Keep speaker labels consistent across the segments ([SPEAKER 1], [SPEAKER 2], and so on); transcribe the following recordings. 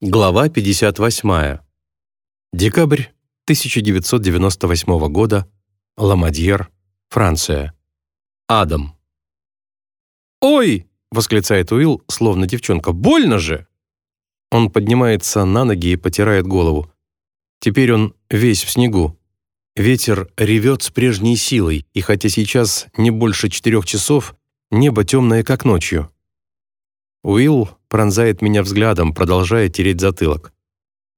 [SPEAKER 1] Глава 58. Декабрь 1998 года. Ламадьер, Франция. Адам.
[SPEAKER 2] «Ой!» — восклицает Уилл, словно девчонка. «Больно же!»
[SPEAKER 1] Он поднимается на ноги и потирает голову. Теперь он весь в снегу. Ветер ревет с прежней силой, и хотя сейчас не больше четырех часов, небо темное, как ночью. Уилл пронзает меня взглядом, продолжая тереть затылок.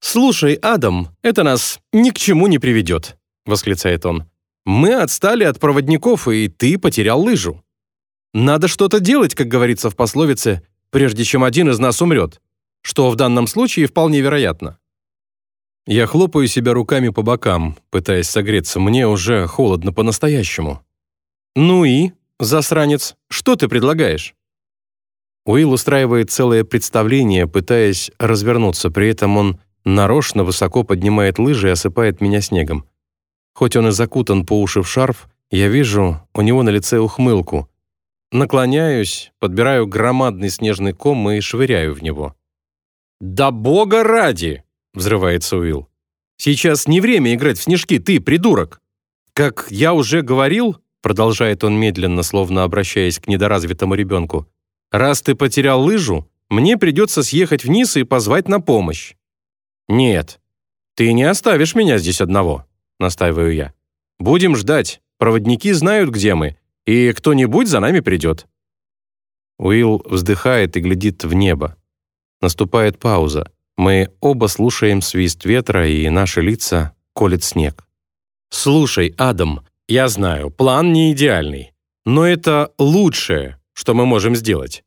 [SPEAKER 2] «Слушай, Адам, это нас ни к чему не приведет», — восклицает он. «Мы отстали от проводников, и ты потерял лыжу. Надо что-то делать, как говорится в пословице, прежде чем один из нас умрет, что в данном случае вполне вероятно».
[SPEAKER 1] Я хлопаю себя руками по бокам, пытаясь согреться. Мне уже холодно по-настоящему.
[SPEAKER 2] «Ну и, засранец, что ты предлагаешь?»
[SPEAKER 1] Уилл устраивает целое представление, пытаясь развернуться, при этом он нарочно высоко поднимает лыжи и осыпает меня снегом. Хоть он и закутан по уши в шарф, я вижу у него на лице ухмылку. Наклоняюсь, подбираю громадный снежный ком и швыряю в него.
[SPEAKER 2] «Да бога ради!» — взрывается Уилл. «Сейчас не время играть в снежки, ты, придурок! Как я уже говорил, — продолжает он медленно, словно обращаясь к недоразвитому ребенку, Раз ты потерял лыжу, мне придется съехать вниз и позвать на помощь». «Нет, ты не оставишь меня здесь одного», — настаиваю я. «Будем ждать. Проводники знают, где мы, и кто-нибудь за нами придет».
[SPEAKER 1] Уилл вздыхает и глядит в небо. Наступает пауза. Мы оба слушаем свист ветра, и наши лица колет снег.
[SPEAKER 2] «Слушай, Адам, я знаю, план не идеальный, но это лучшее, что мы можем сделать.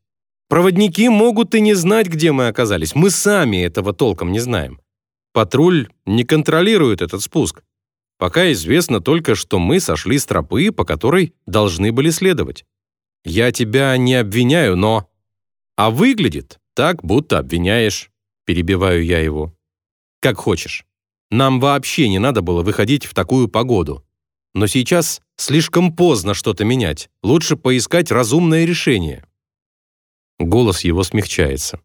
[SPEAKER 2] Проводники могут и не знать, где мы оказались. Мы сами этого толком не знаем. Патруль не контролирует этот спуск. Пока известно только, что мы сошли с тропы, по которой должны были следовать. Я тебя не обвиняю, но... А выглядит так, будто обвиняешь. Перебиваю я его. Как хочешь. Нам вообще не надо было выходить в такую погоду. Но сейчас слишком поздно что-то менять. Лучше поискать разумное решение.
[SPEAKER 1] Голос его смягчается.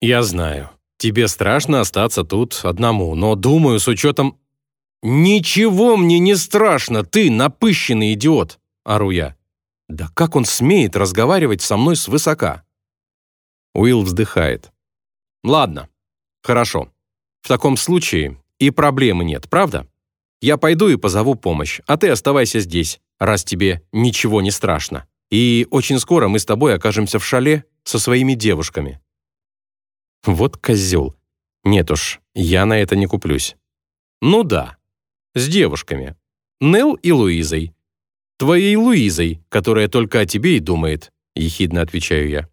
[SPEAKER 2] «Я знаю. Тебе страшно остаться тут одному, но, думаю, с учетом...» «Ничего мне не страшно, ты напыщенный идиот!» — ору я. «Да как он смеет разговаривать со мной свысока?»
[SPEAKER 1] Уилл вздыхает.
[SPEAKER 2] «Ладно, хорошо. В таком случае и проблемы нет, правда? Я пойду и позову помощь, а ты оставайся здесь, раз тебе ничего не страшно. И очень скоро мы с тобой окажемся в шале со своими девушками».
[SPEAKER 1] Вот козел. Нет уж, я на это не куплюсь.
[SPEAKER 2] «Ну да, с девушками. Нел и Луизой. Твоей Луизой, которая только о тебе и думает», — ехидно отвечаю я.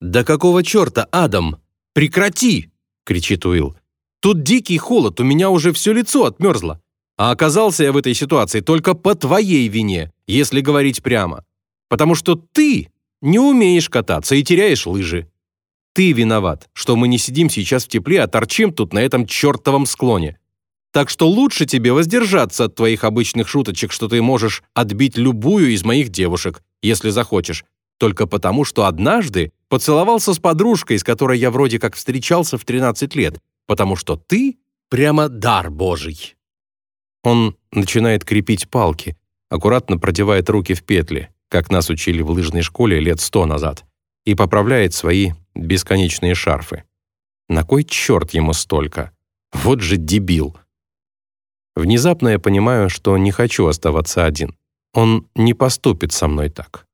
[SPEAKER 2] «Да какого черта, Адам? Прекрати!» — кричит Уилл. «Тут дикий холод, у меня уже все лицо отмерзло. А оказался я в этой ситуации только по твоей вине, если говорить прямо. Потому что ты не умеешь кататься и теряешь лыжи. Ты виноват, что мы не сидим сейчас в тепле, а торчим тут на этом чертовом склоне. Так что лучше тебе воздержаться от твоих обычных шуточек, что ты можешь отбить любую из моих девушек, если захочешь, только потому, что однажды поцеловался с подружкой, с которой я вроде как встречался в 13 лет, потому что ты прямо дар божий.
[SPEAKER 1] Он начинает крепить палки, аккуратно продевает руки в петли, как нас учили в лыжной школе лет сто назад, и поправляет свои бесконечные шарфы. На кой черт ему столько? Вот же дебил! Внезапно я понимаю, что не хочу оставаться один. Он не поступит со мной так.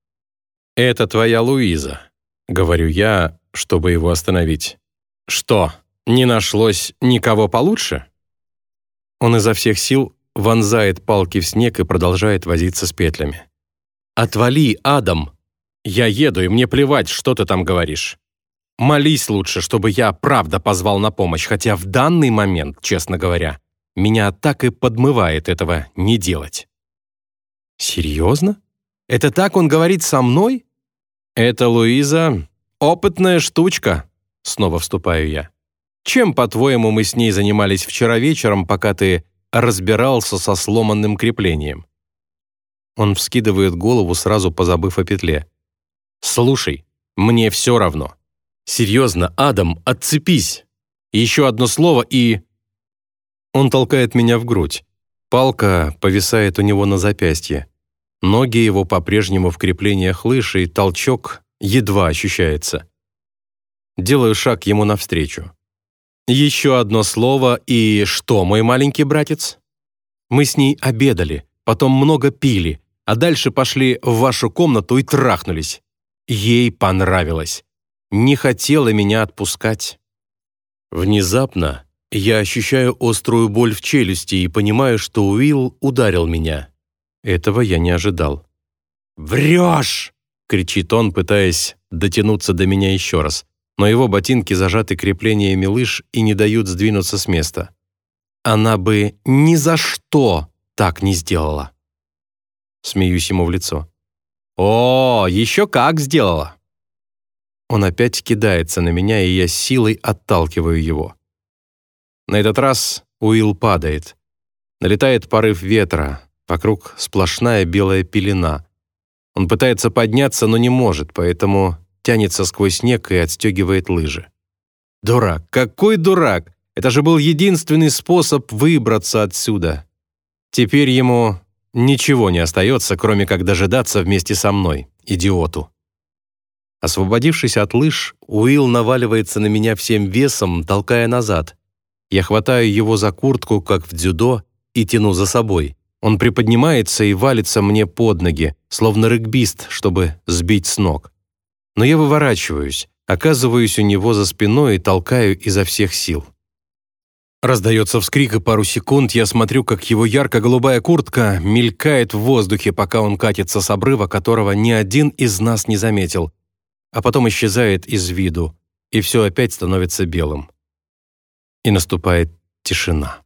[SPEAKER 2] «Это твоя Луиза», — говорю я, чтобы его остановить. «Что, не нашлось никого получше?»
[SPEAKER 1] Он изо всех сил вонзает палки в снег и продолжает возиться с петлями.
[SPEAKER 2] «Отвали, Адам! Я еду, и мне плевать, что ты там говоришь. Молись лучше, чтобы я правда позвал на помощь, хотя в данный момент, честно говоря, меня так и подмывает этого не делать». «Серьезно? Это так он говорит со мной?» «Это, Луиза, опытная штучка», — снова вступаю я. «Чем, по-твоему, мы с ней занимались вчера вечером, пока ты разбирался со сломанным креплением.
[SPEAKER 1] Он вскидывает голову, сразу позабыв о петле.
[SPEAKER 2] «Слушай, мне все равно. Серьезно, Адам, отцепись. Еще одно слово и...» Он толкает меня в грудь. Палка повисает у него на запястье. Ноги его по-прежнему в креплениях лыжи, и толчок едва ощущается. Делаю шаг ему навстречу. Еще одно слово и что, мой маленький братец? Мы с ней обедали, потом много пили, а дальше пошли в вашу комнату и трахнулись. Ей понравилось. Не хотела меня отпускать. Внезапно я ощущаю острую боль в челюсти и понимаю, что Уилл ударил меня. Этого я не ожидал. «Врешь!» — кричит он, пытаясь дотянуться до меня еще раз, но его ботинки зажаты креплениями лыж и не дают сдвинуться с места. Она бы ни за что так не сделала. Смеюсь ему в лицо. «О, еще как сделала!» Он опять кидается на меня, и я силой отталкиваю его. На этот раз Уилл падает. Налетает порыв ветра, вокруг сплошная белая пелена. Он пытается подняться, но не может, поэтому тянется сквозь снег и отстегивает лыжи. Дурак, какой дурак! Это же был единственный способ выбраться отсюда. Теперь ему ничего не остается, кроме как дожидаться вместе со мной, идиоту. Освободившись от лыж, Уилл наваливается на меня всем весом, толкая назад. Я хватаю его за куртку, как в дзюдо, и тяну за собой. Он приподнимается и валится мне под ноги, словно регбист, чтобы сбить с ног. Но я выворачиваюсь, оказываюсь у него за спиной и толкаю изо всех сил. Раздается вскрик, и пару секунд я смотрю, как его ярко-голубая куртка мелькает в воздухе, пока он катится с обрыва, которого ни один из нас не заметил, а потом исчезает из виду, и все опять становится белым. И наступает тишина.